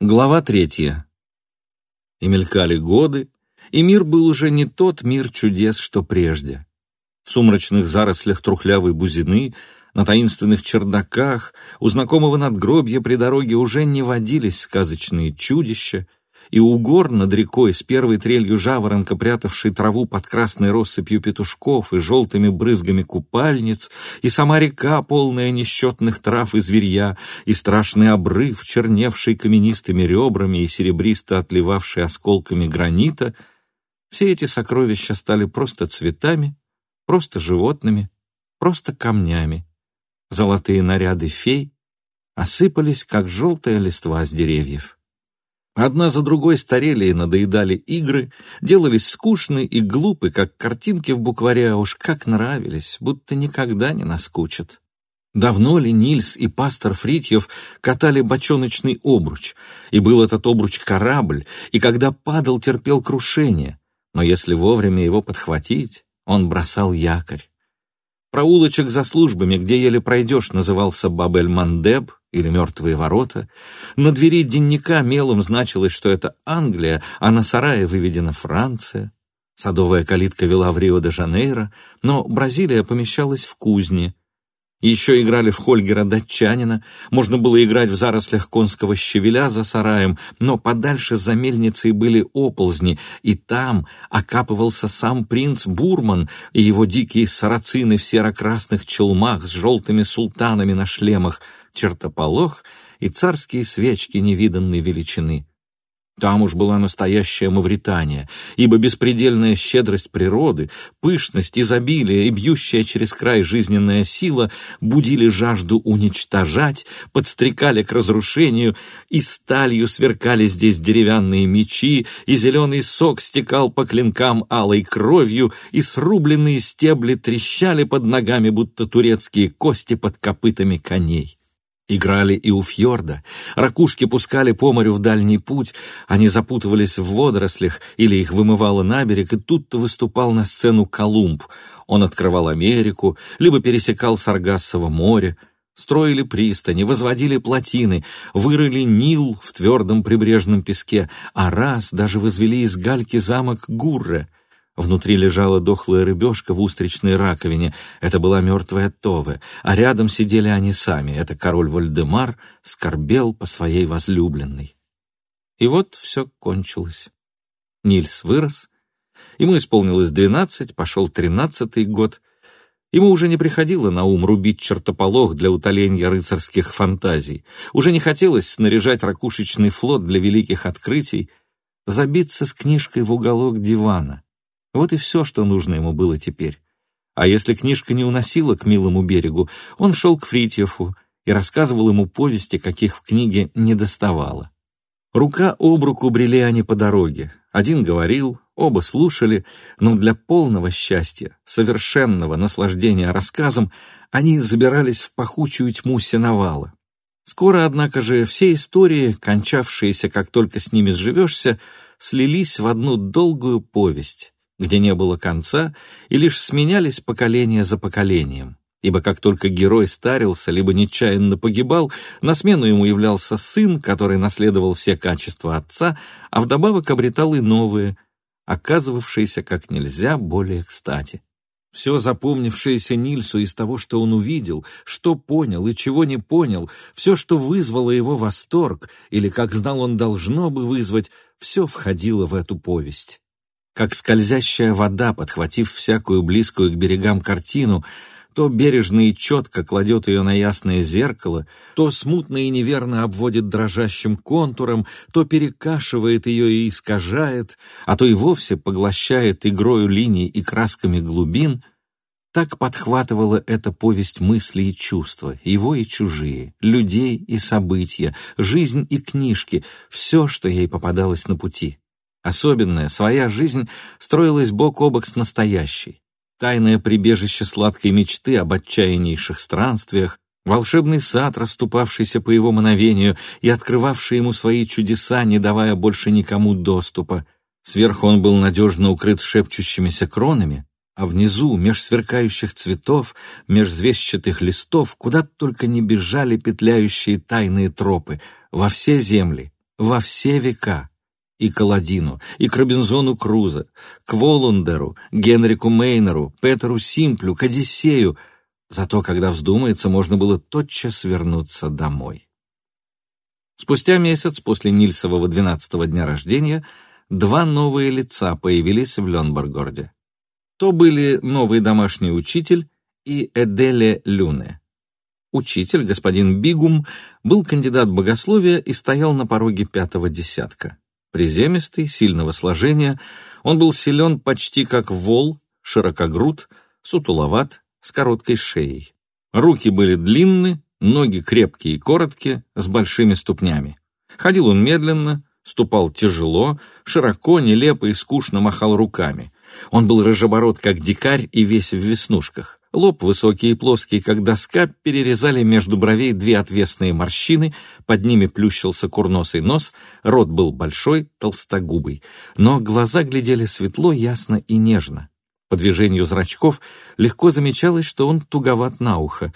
Глава третья. И мелькали годы, и мир был уже не тот мир чудес, что прежде. В сумрачных зарослях трухлявой бузины, на таинственных чердаках, у знакомого надгробья при дороге уже не водились сказочные чудища, и у гор над рекой с первой трелью жаворонка, прятавшей траву под красной россыпью петушков и желтыми брызгами купальниц, и сама река, полная несчетных трав и зверья, и страшный обрыв, черневший каменистыми ребрами и серебристо отливавший осколками гранита, все эти сокровища стали просто цветами, просто животными, просто камнями. Золотые наряды фей осыпались, как желтая листва с деревьев. Одна за другой старели и надоедали игры, делались скучны и глупы, как картинки в букваре, а уж как нравились, будто никогда не наскучат. Давно ли Нильс и пастор Фритьев катали бочоночный обруч, и был этот обруч корабль, и когда падал, терпел крушение, но если вовремя его подхватить, он бросал якорь. Проулочек за службами, где еле пройдешь, назывался Бабель-Мандеб или Мертвые ворота. На двери денника мелом значилось, что это Англия, а на сарае выведена Франция. Садовая калитка вела в Рио-де-Жанейро, но Бразилия помещалась в кузне — еще играли в Хольгера датчанина, можно было играть в зарослях конского щавеля за сараем, но подальше за мельницей были оползни, и там окапывался сам принц Бурман и его дикие сарацины в серо-красных челмах с желтыми султанами на шлемах, чертополох и царские свечки невиданной величины. Там уж была настоящая Мавритания, ибо беспредельная щедрость природы, пышность, изобилие и бьющая через край жизненная сила будили жажду уничтожать, подстрекали к разрушению, и сталью сверкали здесь деревянные мечи, и зеленый сок стекал по клинкам алой кровью, и срубленные стебли трещали под ногами, будто турецкие кости под копытами коней. Играли и у фьорда, ракушки пускали по морю в дальний путь, они запутывались в водорослях или их вымывало на берег, и тут-то выступал на сцену Колумб. Он открывал Америку, либо пересекал Саргассово море, строили пристани, возводили плотины, вырыли Нил в твердом прибрежном песке, а раз даже возвели из гальки замок Гурре — Внутри лежала дохлая рыбешка в устричной раковине. Это была мертвая Тове, а рядом сидели они сами. Это король Вольдемар скорбел по своей возлюбленной. И вот все кончилось. Нильс вырос, ему исполнилось двенадцать, пошел тринадцатый год. Ему уже не приходило на ум рубить чертополох для утоления рыцарских фантазий. Уже не хотелось снаряжать ракушечный флот для великих открытий, забиться с книжкой в уголок дивана. Вот и все, что нужно ему было теперь. А если книжка не уносила к милому берегу, он шел к Фритьефу и рассказывал ему повести, каких в книге не доставало. Рука об руку брели они по дороге. Один говорил, оба слушали, но для полного счастья, совершенного наслаждения рассказом, они забирались в пахучую тьму сеновала. Скоро, однако же, все истории, кончавшиеся, как только с ними сживешься, слились в одну долгую повесть, где не было конца, и лишь сменялись поколения за поколением. Ибо как только герой старился, либо нечаянно погибал, на смену ему являлся сын, который наследовал все качества отца, а вдобавок обретал и новые, оказывавшиеся как нельзя более кстати. Все запомнившееся Нильсу из того, что он увидел, что понял и чего не понял, все, что вызвало его восторг, или, как знал он, должно бы вызвать, все входило в эту повесть как скользящая вода, подхватив всякую близкую к берегам картину, то бережно и четко кладет ее на ясное зеркало, то смутно и неверно обводит дрожащим контуром, то перекашивает ее и искажает, а то и вовсе поглощает игрою линий и красками глубин, так подхватывала эта повесть мысли и чувства, его и чужие, людей и события, жизнь и книжки, все, что ей попадалось на пути. Особенная, своя жизнь строилась бок о бок с настоящей. Тайное прибежище сладкой мечты об отчаяннейших странствиях, волшебный сад, расступавшийся по его мановению и открывавший ему свои чудеса, не давая больше никому доступа. Сверху он был надежно укрыт шепчущимися кронами, а внизу, меж сверкающих цветов, меж звездчатых листов, куда только не бежали петляющие тайные тропы, во все земли, во все века. И Каладину, и к Робинзону Крузо, к Волундеру, Генрику Мейнеру, Петеру Симплю, к Одиссею. Зато, когда вздумается, можно было тотчас вернуться домой. Спустя месяц после Нильсового двенадцатого дня рождения два новые лица появились в Ленборгорде. То были новый домашний учитель и Эделе Люне. Учитель, господин Бигум, был кандидат богословия и стоял на пороге пятого десятка. Приземистый, сильного сложения, он был силен почти как вол, широкогруд, сутуловат, с короткой шеей. Руки были длинны, ноги крепкие и короткие, с большими ступнями. Ходил он медленно, ступал тяжело, широко, нелепо и скучно махал руками. Он был рыжебород, как дикарь, и весь в веснушках. Лоб высокий и плоский, как доска, перерезали между бровей две отвесные морщины, под ними плющился курносый нос, рот был большой, толстогубый, но глаза глядели светло, ясно и нежно. По движению зрачков легко замечалось, что он туговат на ухо.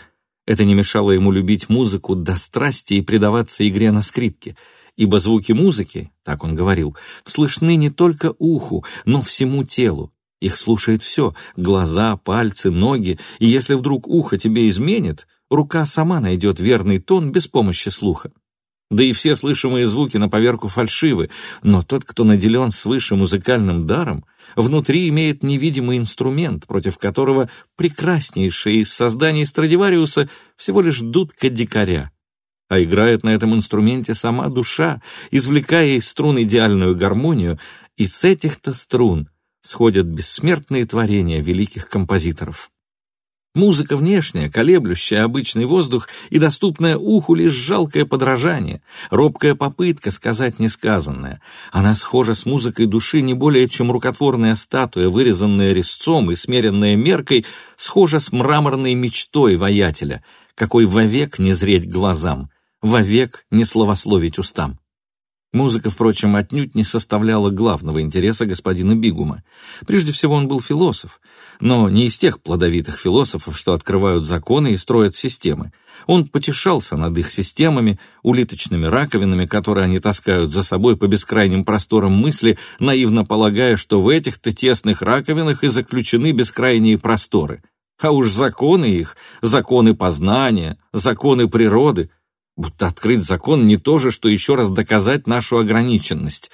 Это не мешало ему любить музыку до страсти и предаваться игре на скрипке, ибо звуки музыки, так он говорил, слышны не только уху, но всему телу. Их слушает все — глаза, пальцы, ноги, и если вдруг ухо тебе изменит, рука сама найдет верный тон без помощи слуха. Да и все слышимые звуки на поверку фальшивы, но тот, кто наделен свыше музыкальным даром, внутри имеет невидимый инструмент, против которого прекраснейшие из созданий Страдивариуса всего лишь дудка дикаря. А играет на этом инструменте сама душа, извлекая из струн идеальную гармонию, и с этих-то струн — сходят бессмертные творения великих композиторов. Музыка внешняя, колеблющая обычный воздух и доступная уху лишь жалкое подражание, робкая попытка сказать несказанное. Она схожа с музыкой души не более, чем рукотворная статуя, вырезанная резцом и смеренная меркой, схожа с мраморной мечтой воятеля, какой вовек не зреть глазам, вовек не словословить устам. Музыка, впрочем, отнюдь не составляла главного интереса господина Бигума. Прежде всего, он был философ, но не из тех плодовитых философов, что открывают законы и строят системы. Он потешался над их системами, улиточными раковинами, которые они таскают за собой по бескрайним просторам мысли, наивно полагая, что в этих-то тесных раковинах и заключены бескрайние просторы. А уж законы их, законы познания, законы природы — Будто открыть закон не то же, что еще раз доказать нашу ограниченность.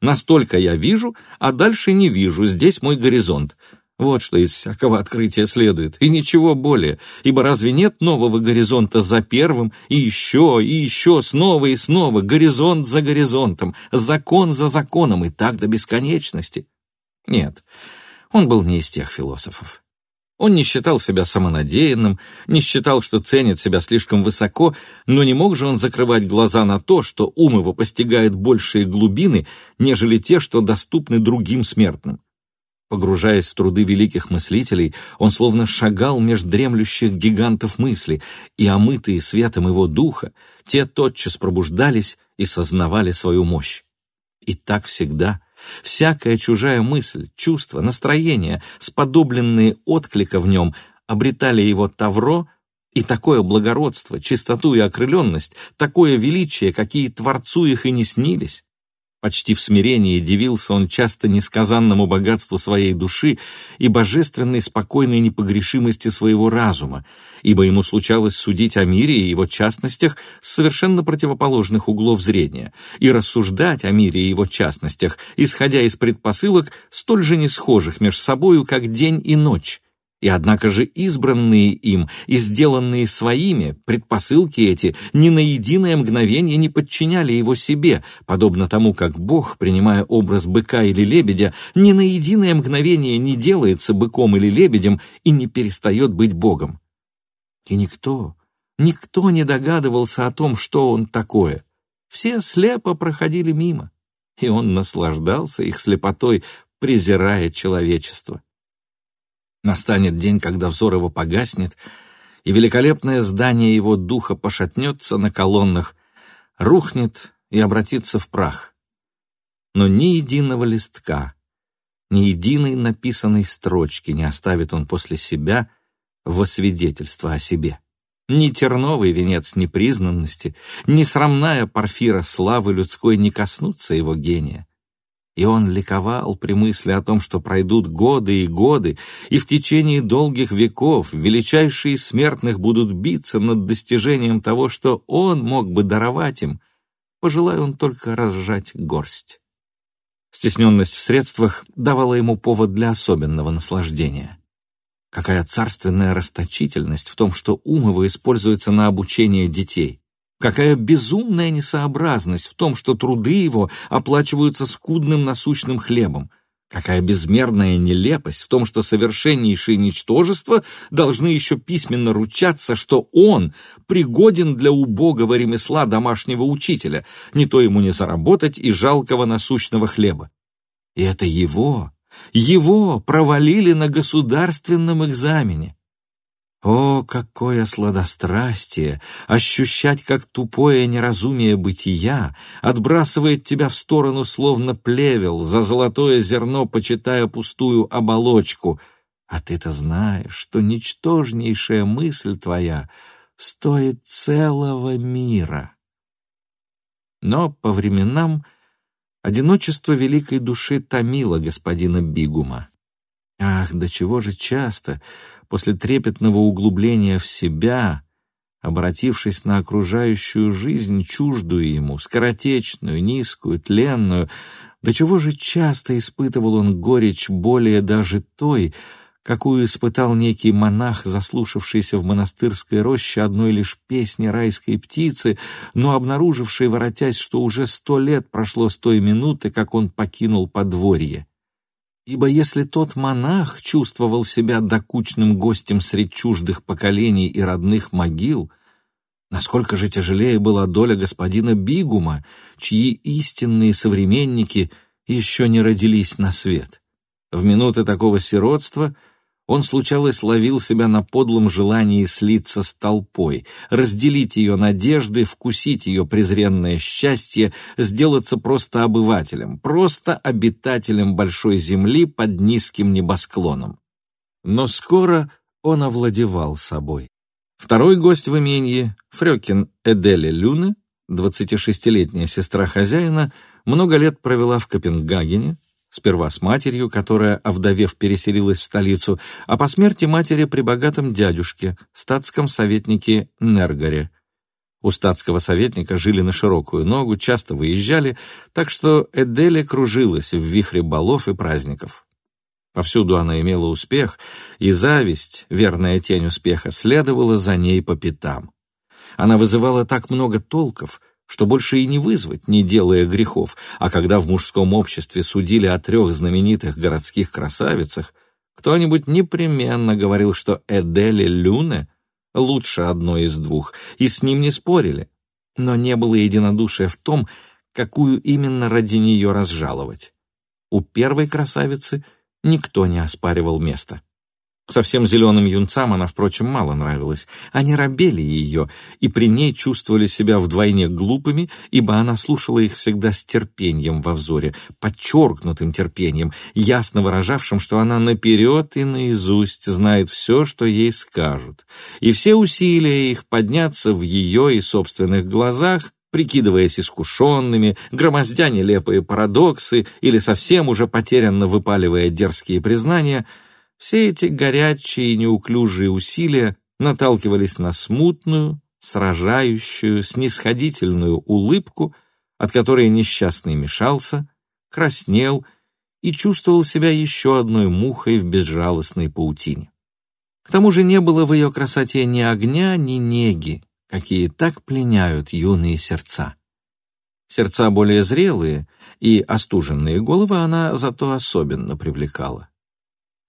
Настолько я вижу, а дальше не вижу, здесь мой горизонт. Вот что из всякого открытия следует, и ничего более, ибо разве нет нового горизонта за первым, и еще, и еще, снова и снова, горизонт за горизонтом, закон за законом, и так до бесконечности? Нет, он был не из тех философов. Он не считал себя самонадеянным, не считал, что ценит себя слишком высоко, но не мог же он закрывать глаза на то, что ум его постигает большие глубины, нежели те, что доступны другим смертным. Погружаясь в труды великих мыслителей, он словно шагал меж дремлющих гигантов мысли, и омытые светом его духа, те тотчас пробуждались и сознавали свою мощь. И так всегда — Всякая чужая мысль, чувство, настроение, сподобленные отклика в нем, обретали его тавро и такое благородство, чистоту и окрыленность, такое величие, какие Творцу их и не снились. Почти в смирении дивился он часто несказанному богатству своей души и божественной спокойной непогрешимости своего разума, ибо ему случалось судить о мире и его частностях с совершенно противоположных углов зрения и рассуждать о мире и его частностях, исходя из предпосылок, столь же не схожих между собою, как день и ночь, и однако же избранные им и сделанные своими, предпосылки эти ни на единое мгновение не подчиняли его себе, подобно тому, как Бог, принимая образ быка или лебедя, ни на единое мгновение не делается быком или лебедем и не перестает быть Богом. И никто, никто не догадывался о том, что он такое. Все слепо проходили мимо, и он наслаждался их слепотой, презирая человечество. Настанет день, когда взор его погаснет, и великолепное здание его духа пошатнется на колоннах, рухнет и обратится в прах. Но ни единого листка, ни единой написанной строчки не оставит он после себя во свидетельство о себе. Ни терновый венец непризнанности, ни срамная парфира славы людской не коснутся его гения. И он ликовал при мысли о том, что пройдут годы и годы, и в течение долгих веков величайшие смертных будут биться над достижением того, что он мог бы даровать им, пожелая он только разжать горсть. Стесненность в средствах давала ему повод для особенного наслаждения. Какая царственная расточительность в том, что ум его используется на обучение детей. Какая безумная несообразность в том, что труды его оплачиваются скудным насущным хлебом. Какая безмерная нелепость в том, что совершеннейшие ничтожества должны еще письменно ручаться, что он пригоден для убогого ремесла домашнего учителя, не то ему не заработать и жалкого насущного хлеба. И это его, его провалили на государственном экзамене. О, какое сладострастие! Ощущать, как тупое неразумие бытия отбрасывает тебя в сторону, словно плевел, за золотое зерно почитая пустую оболочку. А ты-то знаешь, что ничтожнейшая мысль твоя стоит целого мира. Но по временам одиночество великой души томило господина Бигума. Ах, до чего же часто после трепетного углубления в себя, обратившись на окружающую жизнь, чуждую ему, скоротечную, низкую, тленную, до чего же часто испытывал он горечь более даже той, какую испытал некий монах, заслушавшийся в монастырской роще одной лишь песни райской птицы, но обнаруживший, воротясь, что уже сто лет прошло с той минуты, как он покинул подворье. Ибо если тот монах чувствовал себя докучным гостем среди чуждых поколений и родных могил, насколько же тяжелее была доля господина Бигума, чьи истинные современники еще не родились на свет. В минуты такого сиротства — он, случалось, ловил себя на подлом желании слиться с толпой, разделить ее надежды, вкусить ее презренное счастье, сделаться просто обывателем, просто обитателем большой земли под низким небосклоном. Но скоро он овладевал собой. Второй гость в имении, Фрёкин Эделе Люне, 26-летняя сестра хозяина, много лет провела в Копенгагене, Сперва с матерью, которая, овдовев, переселилась в столицу, а по смерти матери при богатом дядюшке, статском советнике Нергаре. У статского советника жили на широкую ногу, часто выезжали, так что Эделя кружилась в вихре балов и праздников. Повсюду она имела успех, и зависть, верная тень успеха, следовала за ней по пятам. Она вызывала так много толков, что больше и не вызвать, не делая грехов, а когда в мужском обществе судили о трех знаменитых городских красавицах, кто-нибудь непременно говорил, что Эдели Люне лучше одной из двух, и с ним не спорили. Но не было единодушия в том, какую именно ради нее разжаловать. У первой красавицы никто не оспаривал место. Совсем зеленым юнцам она, впрочем, мало нравилась. Они робели ее и при ней чувствовали себя вдвойне глупыми, ибо она слушала их всегда с терпением во взоре, подчеркнутым терпением, ясно выражавшим, что она наперед и наизусть знает все, что ей скажут. И все усилия их подняться в ее и собственных глазах прикидываясь искушенными, громоздя нелепые парадоксы или совсем уже потерянно выпаливая дерзкие признания — все эти горячие и неуклюжие усилия наталкивались на смутную, сражающую, снисходительную улыбку, от которой несчастный мешался, краснел и чувствовал себя еще одной мухой в безжалостной паутине. К тому же не было в ее красоте ни огня, ни неги, какие так пленяют юные сердца. Сердца более зрелые и остуженные головы она зато особенно привлекала.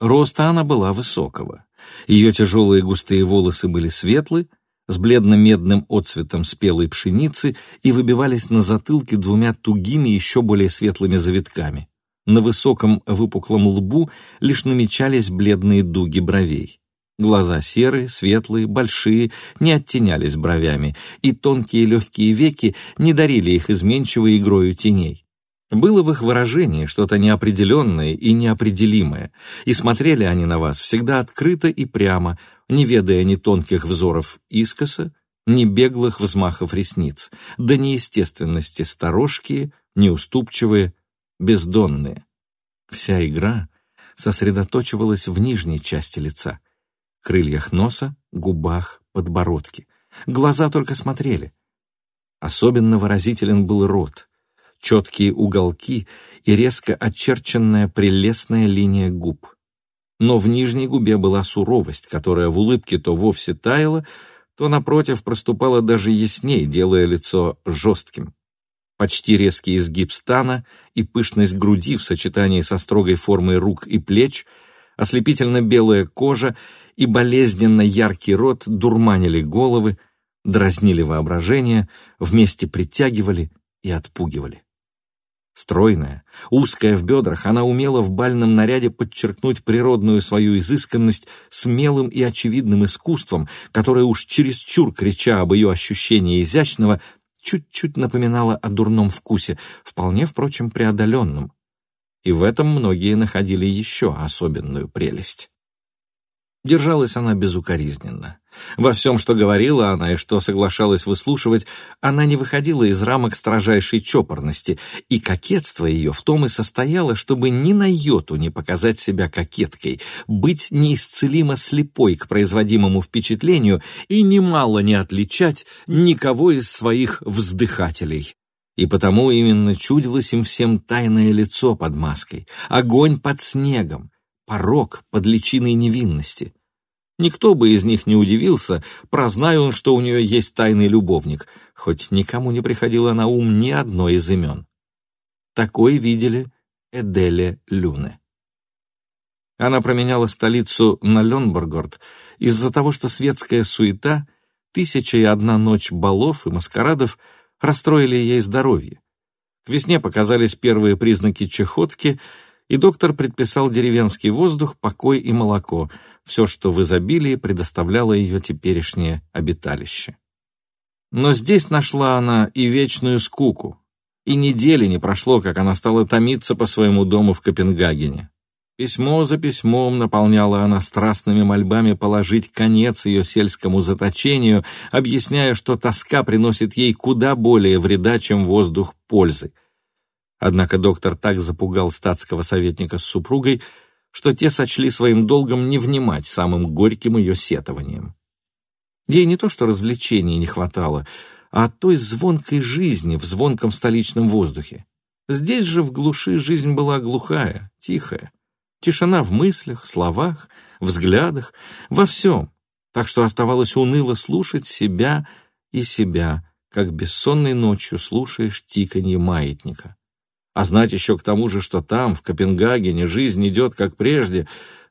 Роста она была высокого. Ее тяжелые густые волосы были светлы, с бледно-медным отцветом спелой пшеницы и выбивались на затылке двумя тугими, еще более светлыми завитками. На высоком выпуклом лбу лишь намечались бледные дуги бровей. Глаза серые, светлые, большие, не оттенялись бровями, и тонкие легкие веки не дарили их изменчивой игрою теней. Было в их выражении что-то неопределенное и неопределимое, и смотрели они на вас всегда открыто и прямо, не ведая ни тонких взоров искоса, ни беглых взмахов ресниц, да неестественности сторожкие, неуступчивые, бездонные. Вся игра сосредоточивалась в нижней части лица, крыльях носа, губах, подбородке. Глаза только смотрели. Особенно выразителен был рот, четкие уголки и резко очерченная прелестная линия губ. Но в нижней губе была суровость, которая в улыбке то вовсе таяла, то, напротив, проступала даже ясней, делая лицо жестким. Почти резкий изгиб стана и пышность груди в сочетании со строгой формой рук и плеч, ослепительно белая кожа и болезненно яркий рот дурманили головы, дразнили воображение, вместе притягивали и отпугивали. Стройная, узкая в бедрах, она умела в бальном наряде подчеркнуть природную свою изысканность смелым и очевидным искусством, которое уж чересчур, крича об ее ощущении изящного, чуть-чуть напоминало о дурном вкусе, вполне, впрочем, преодоленном. И в этом многие находили еще особенную прелесть. Держалась она безукоризненно. Во всем, что говорила она и что соглашалась выслушивать, она не выходила из рамок строжайшей чопорности, и кокетство ее в том и состояло, чтобы ни на йоту не показать себя кокеткой, быть неисцелимо слепой к производимому впечатлению и немало не отличать никого из своих вздыхателей. И потому именно чудилось им всем тайное лицо под маской, огонь под снегом, порог под личиной невинности. Никто бы из них не удивился, прознай он, что у нее есть тайный любовник, хоть никому не приходило на ум ни одно из имен. Такой видели Эделе Люне. Она променяла столицу на Ленборгорд из-за того, что светская суета, тысяча и одна ночь балов и маскарадов расстроили ей здоровье. К весне показались первые признаки чехотки — и доктор предписал деревенский воздух, покой и молоко, все, что в изобилии предоставляло ее теперешнее обиталище. Но здесь нашла она и вечную скуку, и недели не прошло, как она стала томиться по своему дому в Копенгагене. Письмо за письмом наполняла она страстными мольбами положить конец ее сельскому заточению, объясняя, что тоска приносит ей куда более вреда, чем воздух пользы. Однако доктор так запугал статского советника с супругой, что те сочли своим долгом не внимать самым горьким ее сетованием. Ей не то что развлечений не хватало, а той звонкой жизни в звонком столичном воздухе. Здесь же в глуши жизнь была глухая, тихая. Тишина в мыслях, словах, взглядах, во всем. Так что оставалось уныло слушать себя и себя, как бессонной ночью слушаешь тиканье маятника. А знать еще к тому же, что там, в Копенгагене, жизнь идет как прежде,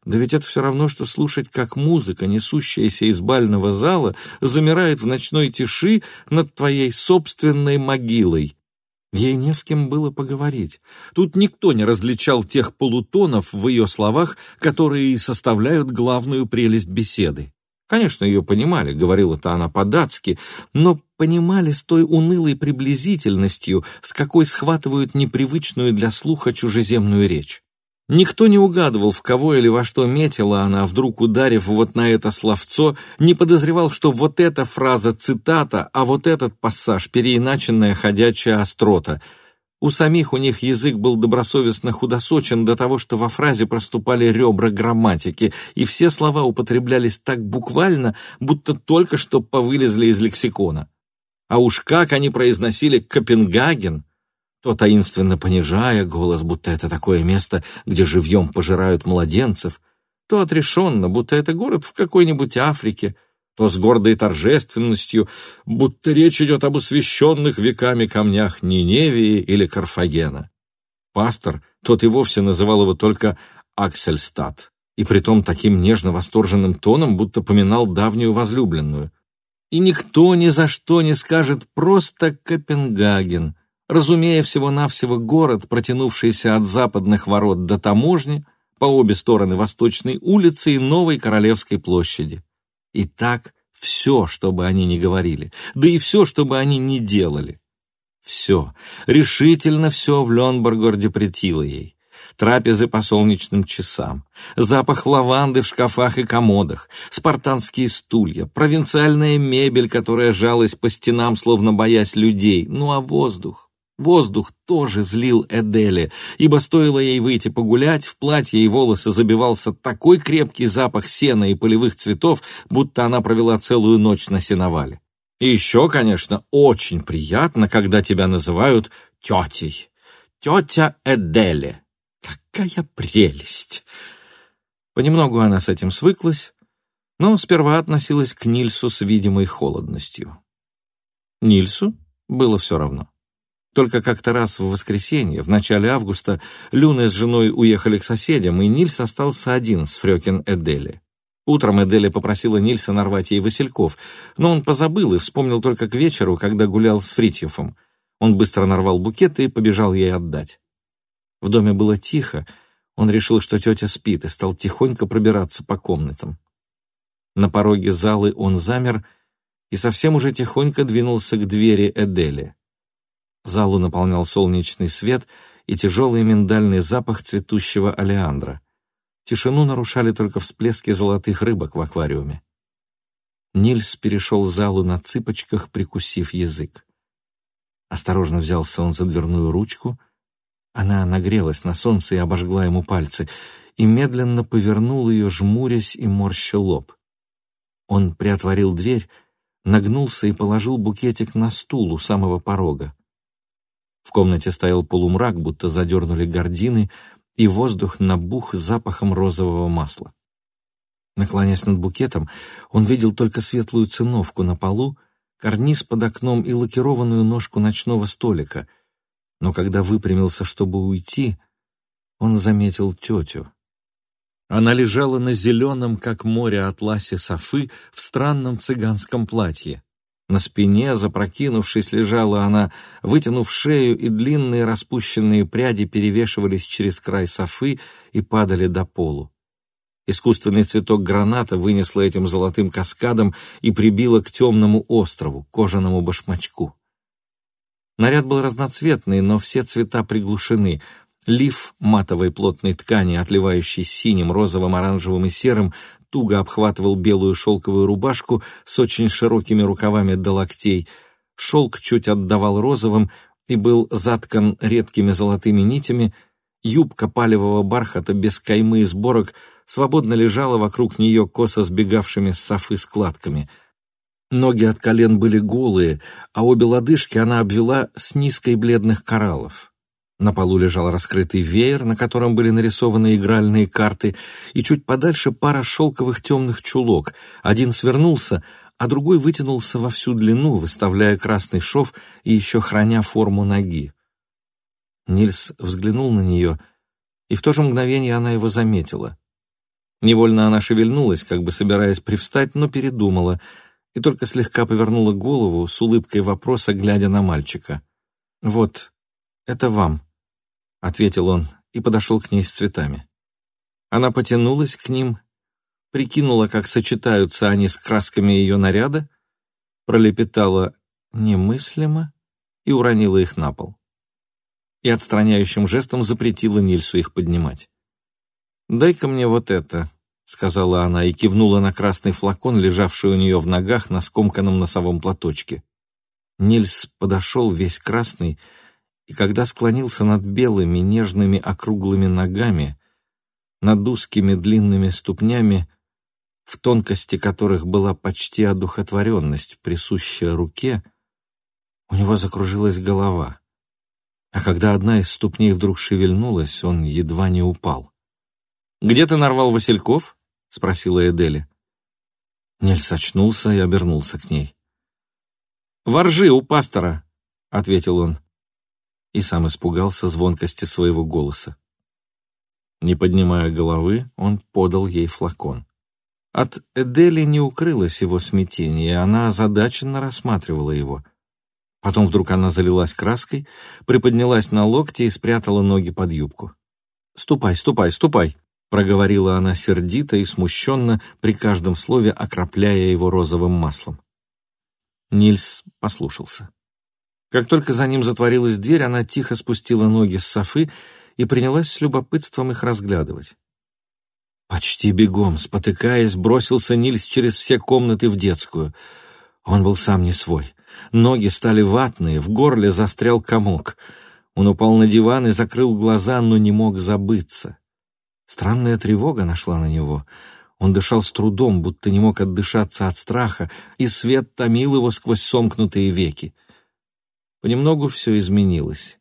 да ведь это все равно, что слушать, как музыка, несущаяся из бального зала, замирает в ночной тиши над твоей собственной могилой. Ей не с кем было поговорить. Тут никто не различал тех полутонов в ее словах, которые и составляют главную прелесть беседы. Конечно, ее понимали, говорила-то она по-датски, но понимали с той унылой приблизительностью, с какой схватывают непривычную для слуха чужеземную речь. Никто не угадывал, в кого или во что метила она, вдруг ударив вот на это словцо, не подозревал, что вот эта фраза цитата, а вот этот пассаж переиначенная ходячая острота — у самих у них язык был добросовестно худосочен до того, что во фразе проступали ребра грамматики, и все слова употреблялись так буквально, будто только что повылезли из лексикона. А уж как они произносили «Копенгаген», то таинственно понижая голос, будто это такое место, где живьем пожирают младенцев, то отрешенно, будто это город в какой-нибудь Африке — то с гордой торжественностью, будто речь идет об освященных веками камнях Ниневии или Карфагена. Пастор, тот и вовсе называл его только Аксельстад, и притом таким нежно-восторженным тоном, будто поминал давнюю возлюбленную. И никто ни за что не скажет просто Копенгаген, разумея всего-навсего город, протянувшийся от западных ворот до таможни, по обе стороны Восточной улицы и Новой Королевской площади. И так все, что бы они ни говорили, да и все, что бы они ни делали. Все, решительно все в Ленборгорде претило ей. Трапезы по солнечным часам, запах лаванды в шкафах и комодах, спартанские стулья, провинциальная мебель, которая жалась по стенам, словно боясь людей, ну а воздух, Воздух тоже злил Эдели, ибо стоило ей выйти погулять, в платье и волосы забивался такой крепкий запах сена и полевых цветов, будто она провела целую ночь на сеновале. И еще, конечно, очень приятно, когда тебя называют тетей. Тетя Эдели. Какая прелесть! Понемногу она с этим свыклась, но сперва относилась к Нильсу с видимой холодностью. Нильсу было все равно. Только как-то раз в воскресенье, в начале августа, Люна с женой уехали к соседям, и Нильс остался один с Фрёкин Эдели. Утром Эделя попросила Нильса нарвать ей васильков, но он позабыл и вспомнил только к вечеру, когда гулял с Фритьюфом. Он быстро нарвал букет и побежал ей отдать. В доме было тихо, он решил, что тетя спит, и стал тихонько пробираться по комнатам. На пороге залы он замер и совсем уже тихонько двинулся к двери Эдели. Залу наполнял солнечный свет и тяжелый миндальный запах цветущего олеандра. Тишину нарушали только всплески золотых рыбок в аквариуме. Нильс перешел залу на цыпочках, прикусив язык. Осторожно взялся он за дверную ручку. Она нагрелась на солнце и обожгла ему пальцы, и медленно повернул ее, жмурясь и морща лоб. Он приотворил дверь, нагнулся и положил букетик на стул у самого порога. В комнате стоял полумрак, будто задернули гардины, и воздух набух запахом розового масла. Наклонясь над букетом, он видел только светлую циновку на полу, карниз под окном и лакированную ножку ночного столика. Но когда выпрямился, чтобы уйти, он заметил тетю. Она лежала на зеленом, как море, атласе Софы в странном цыганском платье. На спине, запрокинувшись, лежала она, вытянув шею, и длинные распущенные пряди перевешивались через край софы и падали до полу. Искусственный цветок граната вынесла этим золотым каскадом и прибила к темному острову, кожаному башмачку. Наряд был разноцветный, но все цвета приглушены. Лиф матовой плотной ткани, отливающий синим, розовым, оранжевым и серым, туго обхватывал белую шелковую рубашку с очень широкими рукавами до локтей. Шелк чуть отдавал розовым и был заткан редкими золотыми нитями. Юбка палевого бархата без каймы и сборок свободно лежала вокруг нее косо сбегавшими с софы складками. Ноги от колен были голые, а обе лодыжки она обвела с низкой бледных кораллов. На полу лежал раскрытый веер, на котором были нарисованы игральные карты, и чуть подальше пара шелковых темных чулок. Один свернулся, а другой вытянулся во всю длину, выставляя красный шов и еще храня форму ноги. Нильс взглянул на нее, и в то же мгновение она его заметила. Невольно она шевельнулась, как бы собираясь привстать, но передумала, и только слегка повернула голову с улыбкой вопроса, глядя на мальчика. «Вот, это вам», — ответил он и подошел к ней с цветами. Она потянулась к ним, прикинула, как сочетаются они с красками ее наряда, пролепетала немыслимо и уронила их на пол. И отстраняющим жестом запретила Нильсу их поднимать. «Дай-ка мне вот это», — сказала она и кивнула на красный флакон, лежавший у нее в ногах на скомканном носовом платочке. Нильс подошел весь красный, и когда склонился над белыми, нежными, округлыми ногами, над узкими длинными ступнями, в тонкости которых была почти одухотворенность, присущая руке, у него закружилась голова. А когда одна из ступней вдруг шевельнулась, он едва не упал. «Где ты нарвал васильков?» — спросила Эдели. Нельс очнулся и обернулся к ней. «Воржи у пастора», — ответил он и сам испугался звонкости своего голоса. Не поднимая головы, он подал ей флакон. От Эдели не укрылось его смятение, она озадаченно рассматривала его. Потом вдруг она залилась краской, приподнялась на локте и спрятала ноги под юбку. «Ступай, ступай, ступай!» — проговорила она сердито и смущенно, при каждом слове окропляя его розовым маслом. Нильс послушался. Как только за ним затворилась дверь, она тихо спустила ноги с софы и принялась с любопытством их разглядывать. Почти бегом, спотыкаясь, бросился Нильс через все комнаты в детскую. Он был сам не свой. Ноги стали ватные, в горле застрял комок. Он упал на диван и закрыл глаза, но не мог забыться. Странная тревога нашла на него. Он дышал с трудом, будто не мог отдышаться от страха, и свет томил его сквозь сомкнутые веки. Понемногу все изменилось.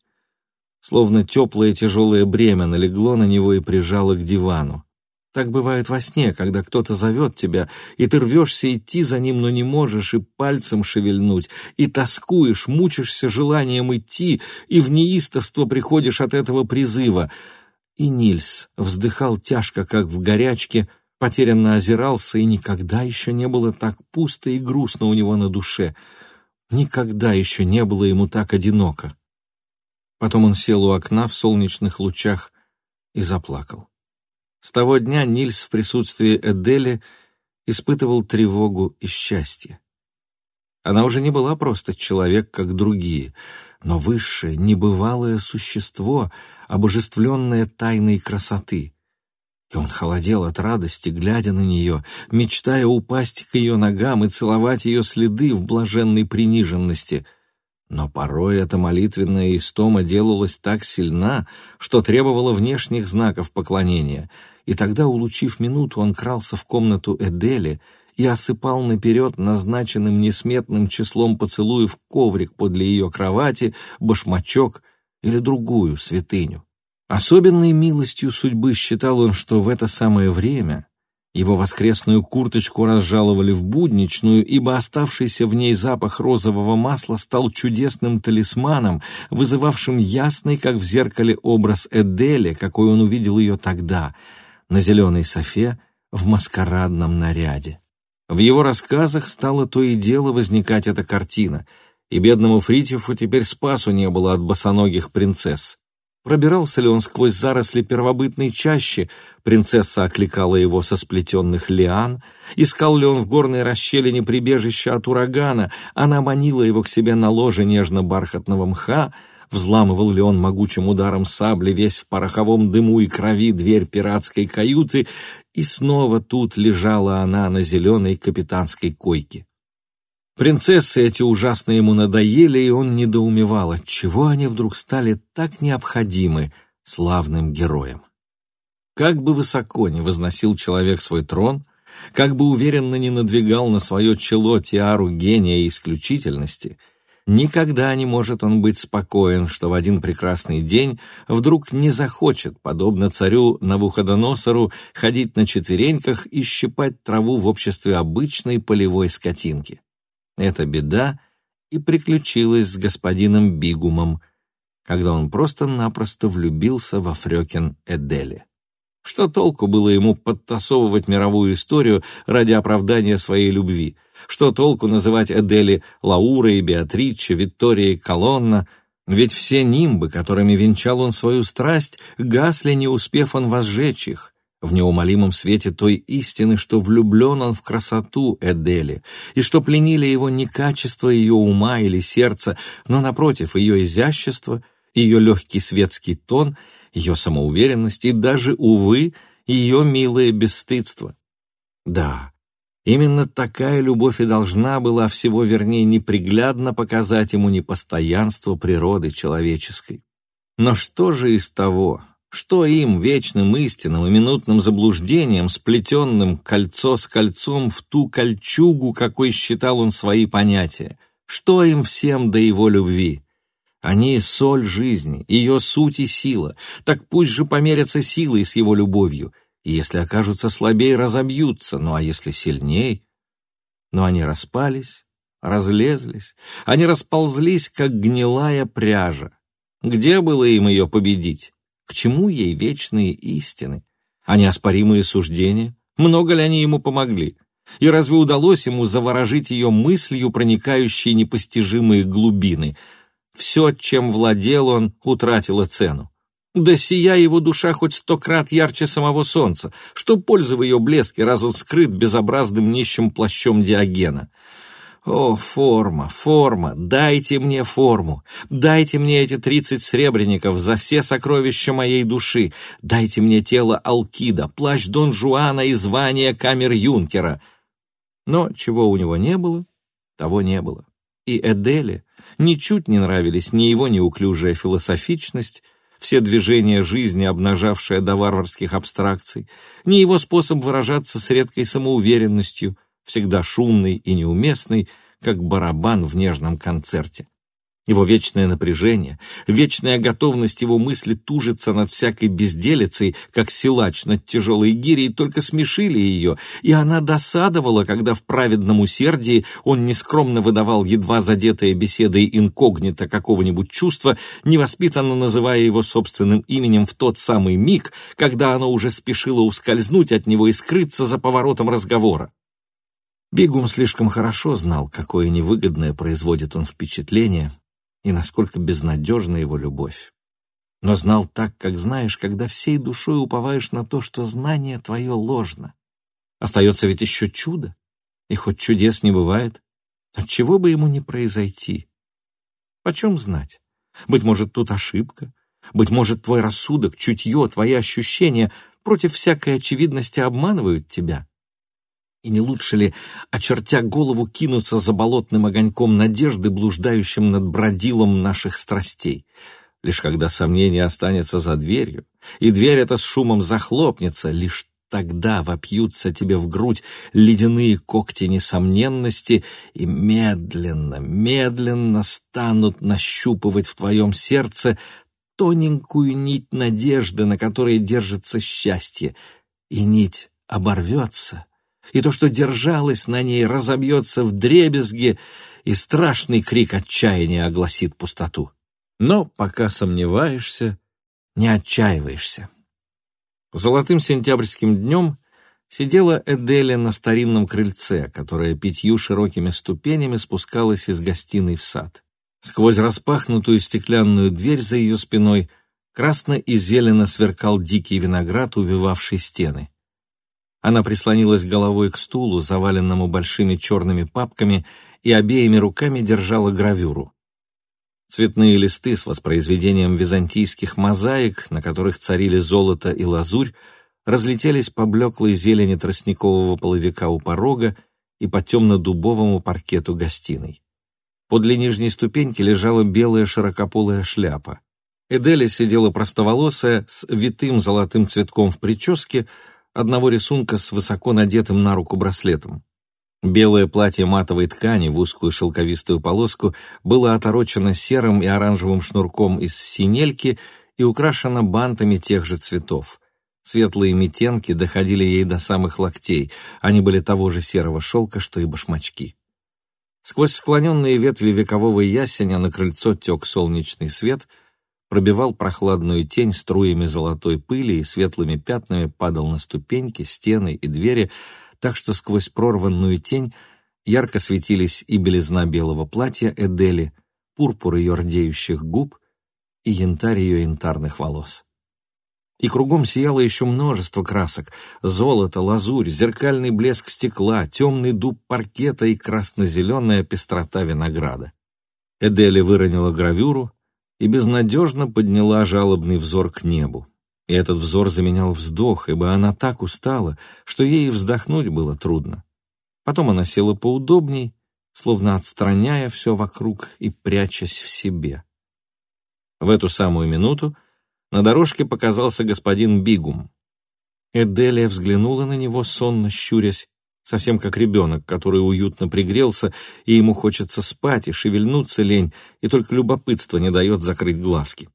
Словно теплое тяжелое бремя налегло на него и прижало к дивану. Так бывает во сне, когда кто-то зовет тебя, и ты рвешься идти за ним, но не можешь и пальцем шевельнуть, и тоскуешь, мучишься желанием идти, и в неистовство приходишь от этого призыва. И Нильс вздыхал тяжко, как в горячке, потерянно озирался, и никогда еще не было так пусто и грустно у него на душе. Никогда еще не было ему так одиноко. Потом он сел у окна в солнечных лучах и заплакал. С того дня Нильс в присутствии Эдели испытывал тревогу и счастье. Она уже не была просто человек, как другие, но высшее, небывалое существо, обожествленное тайной красоты. И он холодел от радости, глядя на нее, мечтая упасть к ее ногам и целовать ее следы в блаженной приниженности — но порой эта молитвенная истома делалась так сильна, что требовала внешних знаков поклонения, и тогда, улучив минуту, он крался в комнату Эдели и осыпал наперед назначенным несметным числом поцелуев коврик подле ее кровати, башмачок или другую святыню. Особенной милостью судьбы считал он, что в это самое время его воскресную курточку разжаловали в будничную, ибо оставшийся в ней запах розового масла стал чудесным талисманом, вызывавшим ясный, как в зеркале, образ Эдели, какой он увидел ее тогда, на зеленой софе в маскарадном наряде. В его рассказах стало то и дело возникать эта картина, и бедному Фритьефу теперь спасу не было от босоногих принцесс. Пробирался ли он сквозь заросли первобытной чащи, принцесса окликала его со сплетенных лиан, искал ли он в горной расщелине прибежища от урагана, она манила его к себе на ложе нежно-бархатного мха, взламывал ли он могучим ударом сабли весь в пороховом дыму и крови дверь пиратской каюты, и снова тут лежала она на зеленой капитанской койке. Принцессы эти ужасно ему надоели, и он недоумевал, отчего они вдруг стали так необходимы славным героям. Как бы высоко ни возносил человек свой трон, как бы уверенно ни надвигал на свое чело тиару гения и исключительности, никогда не может он быть спокоен, что в один прекрасный день вдруг не захочет, подобно царю Навуходоносору, ходить на четвереньках и щипать траву в обществе обычной полевой скотинки. Эта беда и приключилась с господином Бигумом, когда он просто-напросто влюбился во Фрёкен Эдели. Что толку было ему подтасовывать мировую историю ради оправдания своей любви? Что толку называть Эдели Лаурой, Беатриче, Викторией Колонна? Ведь все нимбы, которыми венчал он свою страсть, гасли, не успев он возжечь их в неумолимом свете той истины, что влюблен он в красоту Эдели, и что пленили его не качество ее ума или сердца, но, напротив, ее изящество, ее легкий светский тон, ее самоуверенность и даже, увы, ее милое бесстыдство. Да, именно такая любовь и должна была, всего вернее, неприглядно показать ему непостоянство природы человеческой. Но что же из того, что им, вечным истинам и минутным заблуждением, сплетенным кольцо с кольцом в ту кольчугу, какой считал он свои понятия? Что им всем до его любви? Они — соль жизни, ее суть и сила. Так пусть же померятся силой с его любовью. И если окажутся слабее, разобьются, ну а если сильней? Но они распались, разлезлись, они расползлись, как гнилая пряжа. Где было им ее победить? К чему ей вечные истины? А неоспоримые суждения? Много ли они ему помогли? И разве удалось ему заворожить ее мыслью, проникающей непостижимые глубины? Все, чем владел он, утратило цену. Да сия его душа хоть сто крат ярче самого солнца. Что пользы в ее блеске, раз он скрыт безобразным нищим плащом Диогена? О, форма, форма, дайте мне форму, дайте мне эти тридцать сребреников за все сокровища моей души, дайте мне тело Алкида, плащ Дон Жуана и звание камер-юнкера. Но чего у него не было, того не было. И Эделе ничуть не нравились ни его неуклюжая философичность, все движения жизни, обнажавшие до варварских абстракций, ни его способ выражаться с редкой самоуверенностью — всегда шумный и неуместный, как барабан в нежном концерте. Его вечное напряжение, вечная готовность его мысли тужиться над всякой безделицей, как силач над тяжелой гирей, только смешили ее, и она досадовала, когда в праведном усердии он нескромно выдавал едва задетые беседой инкогнито какого-нибудь чувства, невоспитанно называя его собственным именем в тот самый миг, когда оно уже спешило ускользнуть от него и скрыться за поворотом разговора. Бигум слишком хорошо знал, какое невыгодное производит он впечатление и насколько безнадежна его любовь. Но знал так, как знаешь, когда всей душой уповаешь на то, что знание твое ложно. Остается ведь еще чудо, и хоть чудес не бывает, отчего бы ему не произойти? Почем знать? Быть может, тут ошибка, быть может, твой рассудок, чутье, твои ощущения против всякой очевидности обманывают тебя. И не лучше ли, очертя голову, кинуться за болотным огоньком надежды, блуждающим над бродилом наших страстей? Лишь когда сомнение останется за дверью, и дверь эта с шумом захлопнется, лишь тогда вопьются тебе в грудь ледяные когти несомненности и медленно, медленно станут нащупывать в твоем сердце тоненькую нить надежды, на которой держится счастье, и нить оборвется, и то, что держалось на ней, разобьется в дребезги, и страшный крик отчаяния огласит пустоту. Но пока сомневаешься, не отчаиваешься. Золотым сентябрьским днем сидела Эделя на старинном крыльце, которое пятью широкими ступенями спускалось из гостиной в сад. Сквозь распахнутую стеклянную дверь за ее спиной красно и зелено сверкал дикий виноград, увивавший стены. Она прислонилась головой к стулу, заваленному большими черными папками, и обеими руками держала гравюру. Цветные листы с воспроизведением византийских мозаик, на которых царили золото и лазурь, разлетелись по блеклой зелени тростникового половика у порога и по темно-дубовому паркету гостиной. Подле нижней ступеньки лежала белая широкополая шляпа. Эделя сидела простоволосая, с витым золотым цветком в прическе, одного рисунка с высоко надетым на руку браслетом. Белое платье матовой ткани в узкую шелковистую полоску было оторочено серым и оранжевым шнурком из синельки и украшено бантами тех же цветов. Светлые метенки доходили ей до самых локтей, они были того же серого шелка, что и башмачки. Сквозь склоненные ветви векового ясеня на крыльцо тек солнечный свет — пробивал прохладную тень струями золотой пыли и светлыми пятнами падал на ступеньки, стены и двери, так что сквозь прорванную тень ярко светились и белизна белого платья Эдели, пурпур ее рдеющих губ и янтарь ее янтарных волос. И кругом сияло еще множество красок — золото, лазурь, зеркальный блеск стекла, темный дуб паркета и красно-зеленая пестрота винограда. Эдели выронила гравюру, и безнадежно подняла жалобный взор к небу. И этот взор заменял вздох, ибо она так устала, что ей вздохнуть было трудно. Потом она села поудобней, словно отстраняя все вокруг и прячась в себе. В эту самую минуту на дорожке показался господин Бигум. Эделия взглянула на него, сонно щурясь, совсем как ребенок, который уютно пригрелся, и ему хочется спать, и шевельнуться лень, и только любопытство не дает закрыть глазки.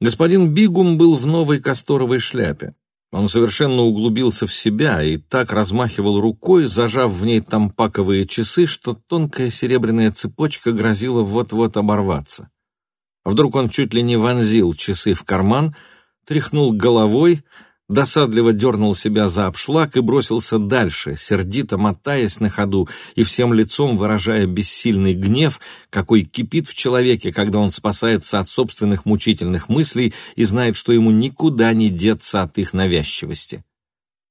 Господин Бигум был в новой касторовой шляпе. Он совершенно углубился в себя и так размахивал рукой, зажав в ней тампаковые часы, что тонкая серебряная цепочка грозила вот-вот оборваться. Вдруг он чуть ли не вонзил часы в карман, тряхнул головой, досадливо дернул себя за обшлаг и бросился дальше, сердито мотаясь на ходу и всем лицом выражая бессильный гнев, какой кипит в человеке, когда он спасается от собственных мучительных мыслей и знает, что ему никуда не деться от их навязчивости.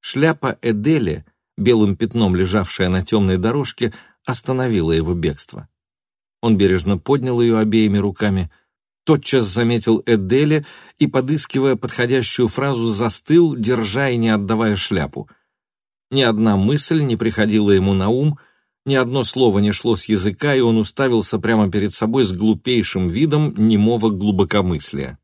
Шляпа Эдели, белым пятном лежавшая на темной дорожке, остановила его бегство. Он бережно поднял ее обеими руками, тотчас заметил Эделе и, подыскивая подходящую фразу, застыл, держа и не отдавая шляпу. Ни одна мысль не приходила ему на ум, ни одно слово не шло с языка, и он уставился прямо перед собой с глупейшим видом немого глубокомыслия.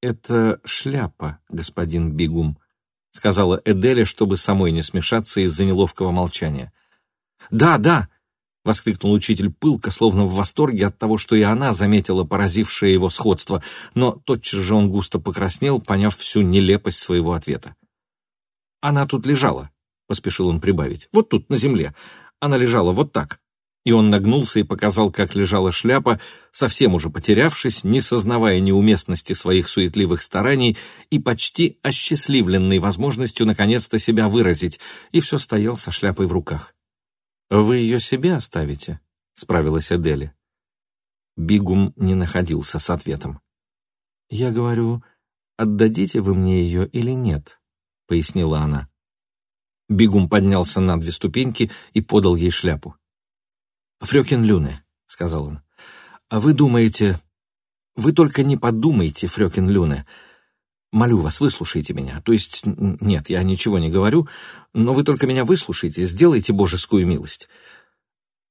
«Это шляпа, господин Бигум», — сказала Эделя, чтобы самой не смешаться из-за неловкого молчания. «Да, да!» — воскликнул учитель пылко, словно в восторге от того, что и она заметила поразившее его сходство, но тотчас же он густо покраснел, поняв всю нелепость своего ответа. «Она тут лежала», — поспешил он прибавить. «Вот тут, на земле. Она лежала вот так». И он нагнулся и показал, как лежала шляпа, совсем уже потерявшись, не сознавая неуместности своих суетливых стараний и почти осчастливленной возможностью наконец-то себя выразить, и все стоял со шляпой в руках. «Вы ее себе оставите?» — справилась Эдели. Бигум не находился с ответом. «Я говорю, отдадите вы мне ее или нет?» — пояснила она. Бигум поднялся на две ступеньки и подал ей шляпу. «Фрёкин Люне», — сказал он, — «а вы думаете...» «Вы только не подумайте, Фрёкин Люне. Молю вас, выслушайте меня. То есть, нет, я ничего не говорю, но вы только меня выслушайте, сделайте божескую милость.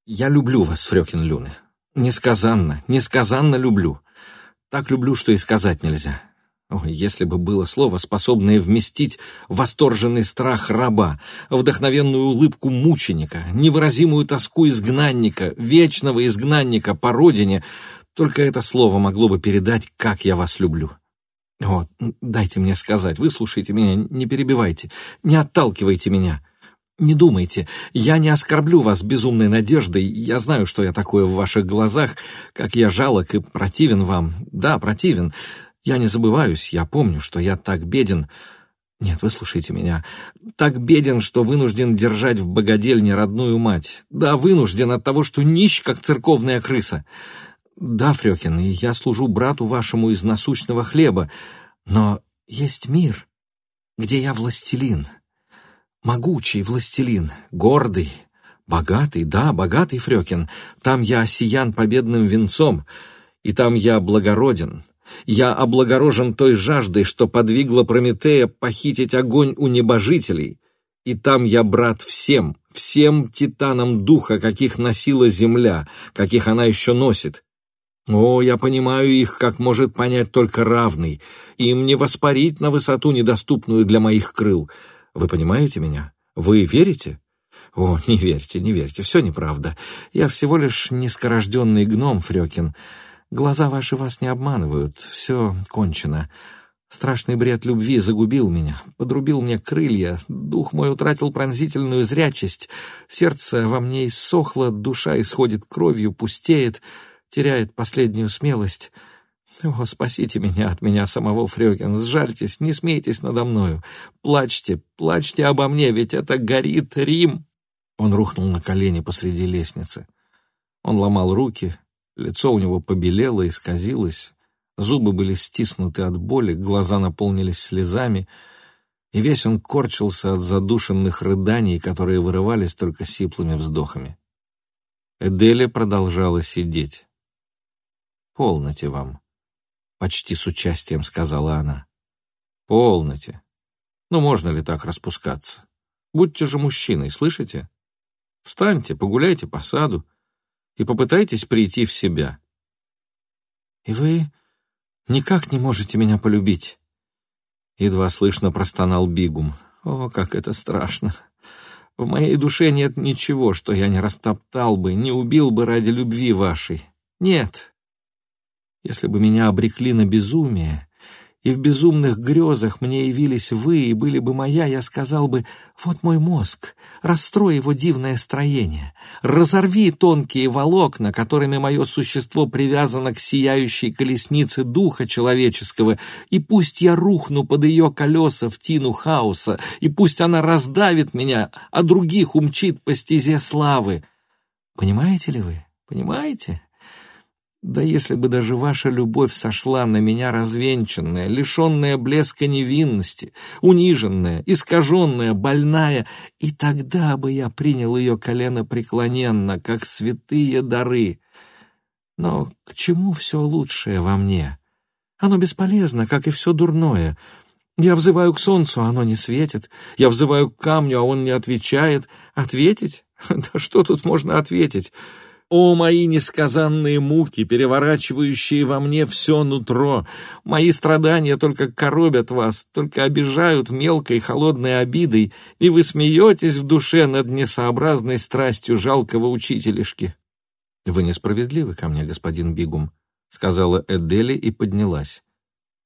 Я люблю вас, Фрёкин Люне. Несказанно, несказанно люблю. Так люблю, что и сказать нельзя. Ой, если бы было слово, способное вместить восторженный страх раба, вдохновенную улыбку мученика, невыразимую тоску изгнанника, вечного изгнанника по родине, только это слово могло бы передать, как я вас люблю. Вот, дайте мне сказать, выслушайте меня, не перебивайте, не отталкивайте меня. Не думайте, я не оскорблю вас безумной надеждой, я знаю, что я такое в ваших глазах, как я жалок и противен вам, да, противен, я не забываюсь, я помню, что я так беден. Нет, вы слушайте меня. Так беден, что вынужден держать в богадельне родную мать. Да, вынужден от того, что нищ, как церковная крыса. Да, Фрёкин, я служу брату вашему из насущного хлеба, но есть мир, где я властелин, могучий властелин, гордый, богатый, да, богатый Фрёкин. Там я осиян победным венцом, и там я благороден, я облагорожен той жаждой, что подвигла Прометея похитить огонь у небожителей, и там я брат всем, всем титанам духа, каких носила земля, каких она еще носит. О, я понимаю их, как может понять только равный, им не воспарить на высоту, недоступную для моих крыл. Вы понимаете меня? Вы верите? О, не верьте, не верьте, все неправда. Я всего лишь нескорожденный гном, Фрёкин. Глаза ваши вас не обманывают, все кончено. Страшный бред любви загубил меня, подрубил мне крылья, дух мой утратил пронзительную зрячесть, сердце во мне иссохло, душа исходит кровью, пустеет, теряет последнюю смелость. О, спасите меня от меня самого, Фрёкин, сжальтесь, не смейтесь надо мною, плачьте, плачьте обо мне, ведь это горит Рим. Он рухнул на колени посреди лестницы. Он ломал руки, Лицо у него побелело, и исказилось, зубы были стиснуты от боли, глаза наполнились слезами, и весь он корчился от задушенных рыданий, которые вырывались только сиплыми вздохами. Эделя продолжала сидеть. «Полноте вам», — почти с участием сказала она. «Полноте. Ну, можно ли так распускаться? Будьте же мужчиной, слышите? Встаньте, погуляйте по саду, и попытайтесь прийти в себя. И вы никак не можете меня полюбить. Едва слышно простонал Бигум. О, как это страшно. В моей душе нет ничего, что я не растоптал бы, не убил бы ради любви вашей. Нет. Если бы меня обрекли на безумие, и в безумных грезах мне явились вы и были бы моя, я сказал бы, вот мой мозг, расстрой его дивное строение, разорви тонкие волокна, которыми мое существо привязано к сияющей колеснице духа человеческого, и пусть я рухну под ее колеса в тину хаоса, и пусть она раздавит меня, а других умчит по стезе славы. Понимаете ли вы? Понимаете? Да если бы даже ваша любовь сошла на меня развенчанная, лишенная блеска невинности, униженная, искаженная, больная, и тогда бы я принял ее колено преклоненно, как святые дары. Но к чему все лучшее во мне? Оно бесполезно, как и все дурное. Я взываю к солнцу, а оно не светит. Я взываю к камню, а он не отвечает. Ответить? Да что тут можно ответить? О, мои несказанные муки, переворачивающие во мне все нутро! Мои страдания только коробят вас, только обижают мелкой холодной обидой, и вы смеетесь в душе над несообразной страстью жалкого учителишки. — Вы несправедливы ко мне, господин Бигум, — сказала Эдели и поднялась.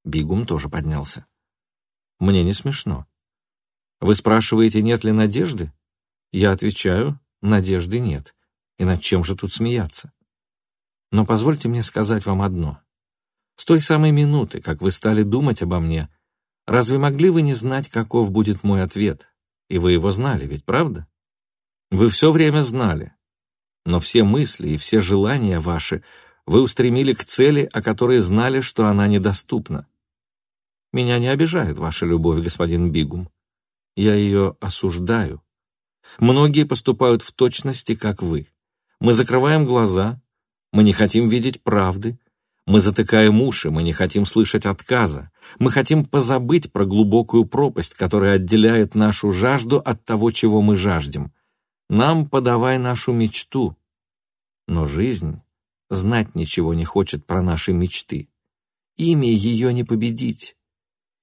Бигум тоже поднялся. — Мне не смешно. Вы спрашиваете, нет ли надежды? Я отвечаю, надежды нет. — и над чем же тут смеяться? Но позвольте мне сказать вам одно. С той самой минуты, как вы стали думать обо мне, разве могли вы не знать, каков будет мой ответ? И вы его знали, ведь правда? Вы все время знали. Но все мысли и все желания ваши вы устремили к цели, о которой знали, что она недоступна. Меня не обижает ваша любовь, господин Бигум. Я ее осуждаю. Многие поступают в точности, как вы. Мы закрываем глаза, мы не хотим видеть правды, мы затыкаем уши, мы не хотим слышать отказа, мы хотим позабыть про глубокую пропасть, которая отделяет нашу жажду от того, чего мы жаждем. Нам подавай нашу мечту. Но жизнь знать ничего не хочет про наши мечты. Ими ее не победить.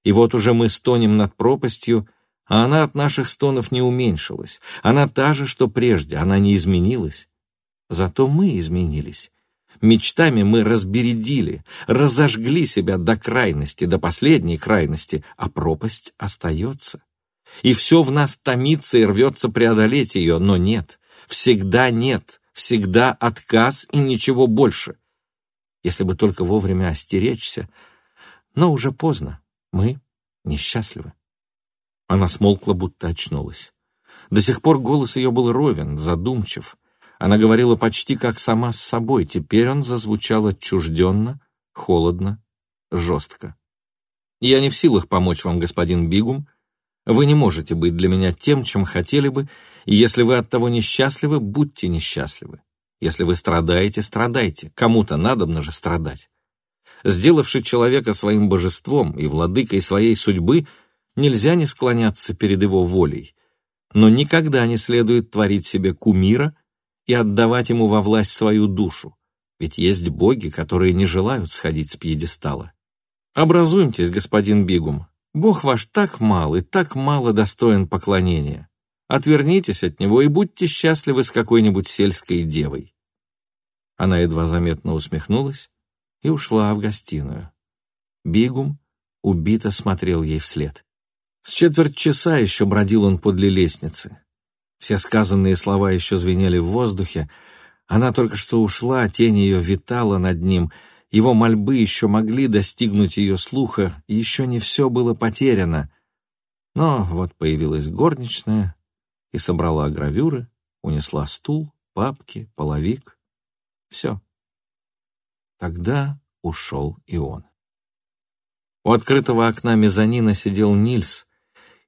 И вот уже мы стонем над пропастью, а она от наших стонов не уменьшилась. Она та же, что прежде, она не изменилась. Зато мы изменились. Мечтами мы разбередили, разожгли себя до крайности, до последней крайности, а пропасть остается. И все в нас томится и рвется преодолеть ее, но нет, всегда нет, всегда отказ и ничего больше. Если бы только вовремя остеречься, но уже поздно, мы несчастливы. Она смолкла, будто очнулась. До сих пор голос ее был ровен, задумчив, она говорила почти как сама с собой, теперь он зазвучал отчужденно, холодно, жестко. «Я не в силах помочь вам, господин Бигум. Вы не можете быть для меня тем, чем хотели бы, и если вы от того несчастливы, будьте несчастливы. Если вы страдаете, страдайте. Кому-то надобно же страдать. Сделавши человека своим божеством и владыкой своей судьбы, нельзя не склоняться перед его волей. Но никогда не следует творить себе кумира и отдавать ему во власть свою душу, ведь есть боги, которые не желают сходить с пьедестала. Образуемтесь, господин Бигум, Бог ваш так мал и так мало достоин поклонения. Отвернитесь от него и будьте счастливы с какой-нибудь сельской девой. Она едва заметно усмехнулась и ушла в гостиную. Бигум убито смотрел ей вслед. С четверть часа еще бродил он подле лестницы. Все сказанные слова еще звенели в воздухе. Она только что ушла, тень ее витала над ним. Его мольбы еще могли достигнуть ее слуха, и еще не все было потеряно. Но вот появилась горничная и собрала гравюры, унесла стул, папки, половик. Все. Тогда ушел и он. У открытого окна мезонина сидел Нильс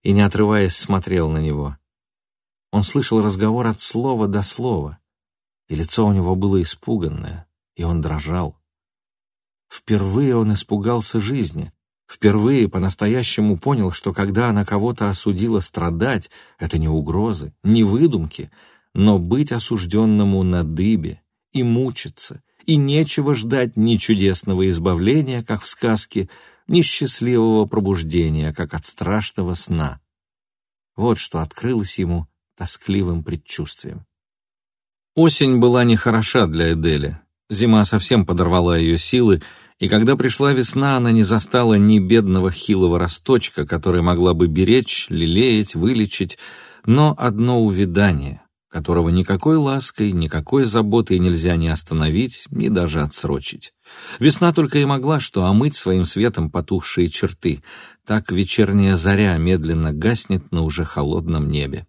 и, не отрываясь, смотрел на него. Он слышал разговор от слова до слова, и лицо у него было испуганное, и он дрожал. Впервые он испугался жизни, впервые по-настоящему понял, что когда она кого-то осудила страдать, это не угрозы, не выдумки, но быть осужденному на дыбе и мучиться, и нечего ждать ни чудесного избавления, как в сказке, ни счастливого пробуждения, как от страшного сна. Вот что открылось ему тоскливым предчувствием. Осень была нехороша для Эдели. Зима совсем подорвала ее силы, и когда пришла весна, она не застала ни бедного хилого росточка, который могла бы беречь, лелеять, вылечить, но одно увядание, которого никакой лаской, никакой заботой нельзя ни остановить, ни даже отсрочить. Весна только и могла что омыть своим светом потухшие черты. Так вечерняя заря медленно гаснет на уже холодном небе.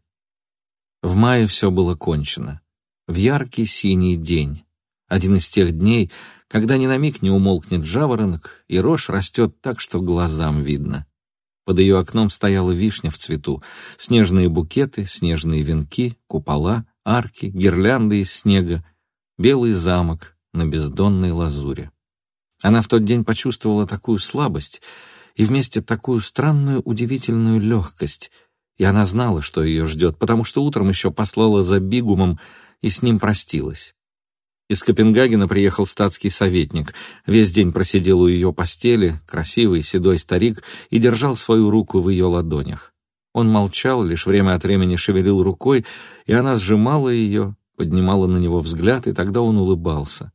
В мае все было кончено. В яркий синий день. Один из тех дней, когда ни на миг не умолкнет жаворонок, и рожь растет так, что глазам видно. Под ее окном стояла вишня в цвету, снежные букеты, снежные венки, купола, арки, гирлянды из снега, белый замок на бездонной лазуре. Она в тот день почувствовала такую слабость и вместе такую странную удивительную легкость, и она знала, что ее ждет, потому что утром еще послала за Бигумом и с ним простилась. Из Копенгагена приехал статский советник. Весь день просидел у ее постели, красивый седой старик, и держал свою руку в ее ладонях. Он молчал, лишь время от времени шевелил рукой, и она сжимала ее, поднимала на него взгляд, и тогда он улыбался.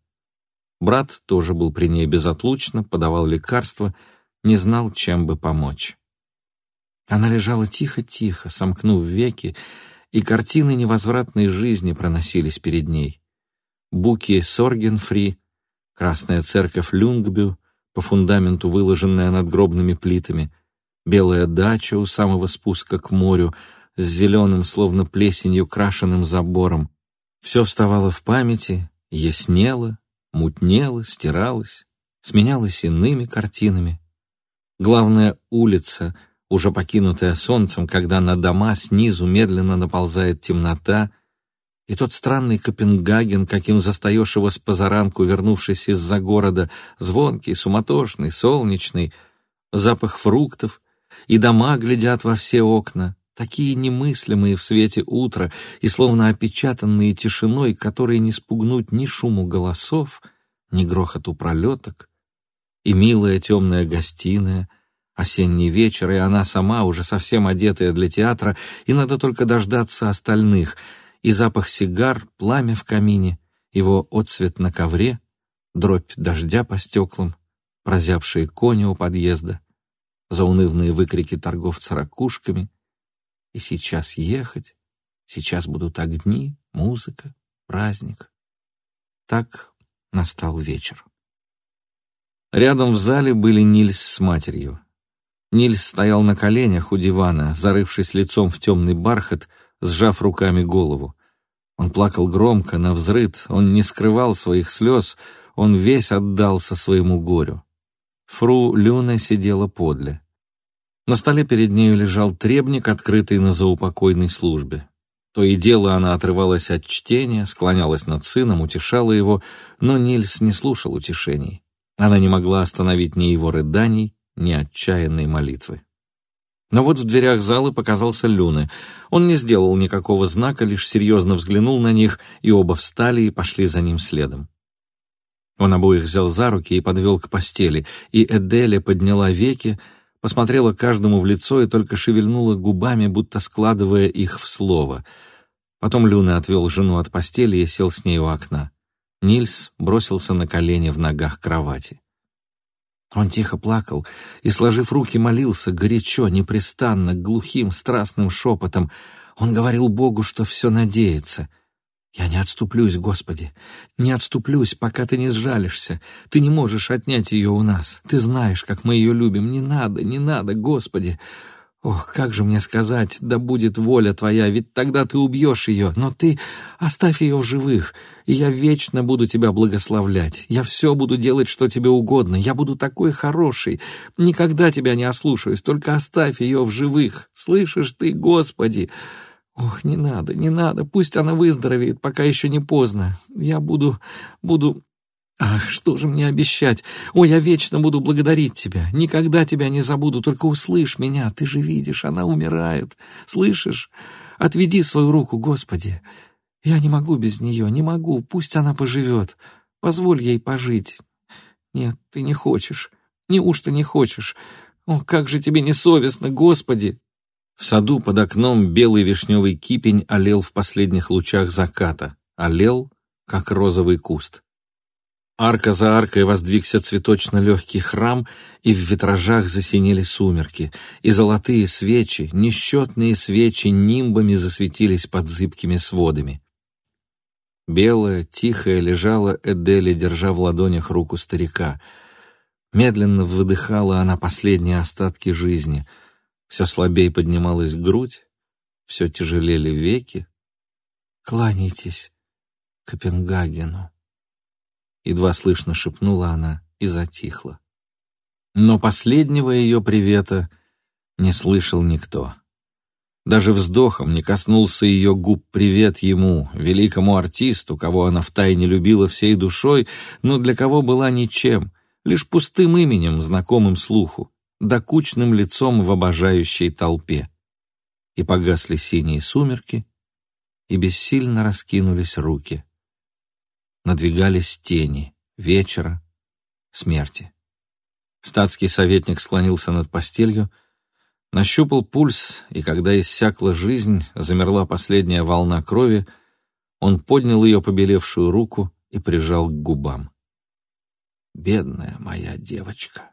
Брат тоже был при ней безотлучно, подавал лекарства, не знал, чем бы помочь. Она лежала тихо-тихо, сомкнув веки, и картины невозвратной жизни проносились перед ней. Буки Соргенфри, Красная церковь Люнгбю, по фундаменту выложенная надгробными плитами, белая дача у самого спуска к морю с зеленым, словно плесенью, крашенным забором. Все вставало в памяти, яснело, мутнело, стиралось, сменялось иными картинами. Главная улица, уже покинутая солнцем, когда на дома снизу медленно наползает темнота, и тот странный Копенгаген, каким застаешь его с позаранку, вернувшись из-за города, звонкий, суматошный, солнечный, запах фруктов, и дома глядят во все окна, такие немыслимые в свете утра и словно опечатанные тишиной, которые не спугнуть ни шуму голосов, ни грохоту пролеток, и милая темная гостиная, осенний вечер, и она сама, уже совсем одетая для театра, и надо только дождаться остальных, и запах сигар, пламя в камине, его отцвет на ковре, дробь дождя по стеклам, прозябшие кони у подъезда, заунывные выкрики торговца ракушками — и сейчас ехать, сейчас будут огни, музыка, праздник. Так настал вечер. Рядом в зале были Нильс с матерью. Нильс стоял на коленях у дивана, зарывшись лицом в темный бархат, сжав руками голову. Он плакал громко, на взрыд, он не скрывал своих слез, он весь отдался своему горю. Фру Люна сидела подле. На столе перед нею лежал требник, открытый на заупокойной службе. То и дело она отрывалась от чтения, склонялась над сыном, утешала его, но Нильс не слушал утешений. Она не могла остановить ни его рыданий, ни отчаянной молитвы. Но вот в дверях зала показался Люны. Он не сделал никакого знака, лишь серьезно взглянул на них, и оба встали и пошли за ним следом. Он обоих взял за руки и подвел к постели, и Эделя подняла веки, посмотрела каждому в лицо и только шевельнула губами, будто складывая их в слово. Потом Люна отвел жену от постели и сел с ней у окна. Нильс бросился на колени в ногах кровати. Он тихо плакал и, сложив руки, молился горячо, непрестанно, глухим, страстным шепотом. Он говорил Богу, что все надеется — я не отступлюсь, Господи, не отступлюсь, пока ты не сжалишься. Ты не можешь отнять ее у нас. Ты знаешь, как мы ее любим. Не надо, не надо, Господи. Ох, как же мне сказать, да будет воля твоя, ведь тогда ты убьешь ее, но ты оставь ее в живых, и я вечно буду тебя благословлять. Я все буду делать, что тебе угодно. Я буду такой хороший, никогда тебя не ослушаюсь, только оставь ее в живых. Слышишь ты, Господи?» «Ох, не надо, не надо, пусть она выздоровеет, пока еще не поздно. Я буду... буду... Ах, что же мне обещать? Ой, я вечно буду благодарить тебя, никогда тебя не забуду, только услышь меня, ты же видишь, она умирает, слышишь? Отведи свою руку, Господи. Я не могу без нее, не могу, пусть она поживет, позволь ей пожить. Нет, ты не хочешь, неужто не хочешь? О, как же тебе не совестно, Господи!» В саду под окном белый вишневый кипень олел в последних лучах заката, олел, как розовый куст. Арка за аркой воздвигся цветочно-легкий храм, и в витражах засинели сумерки, и золотые свечи, несчетные свечи нимбами засветились под зыбкими сводами. Белая, тихая лежала Эдели, держа в ладонях руку старика. Медленно выдыхала она последние остатки жизни — все слабее поднималась грудь, все тяжелели веки. «Кланяйтесь Копенгагену». Едва слышно шепнула она и затихла. Но последнего ее привета не слышал никто. Даже вздохом не коснулся ее губ привет ему, великому артисту, кого она втайне любила всей душой, но для кого была ничем, лишь пустым именем, знакомым слуху, докучным лицом в обожающей толпе. И погасли синие сумерки, и бессильно раскинулись руки. Надвигались тени вечера, смерти. Статский советник склонился над постелью, нащупал пульс, и когда иссякла жизнь, замерла последняя волна крови, он поднял ее побелевшую руку и прижал к губам. «Бедная моя девочка!»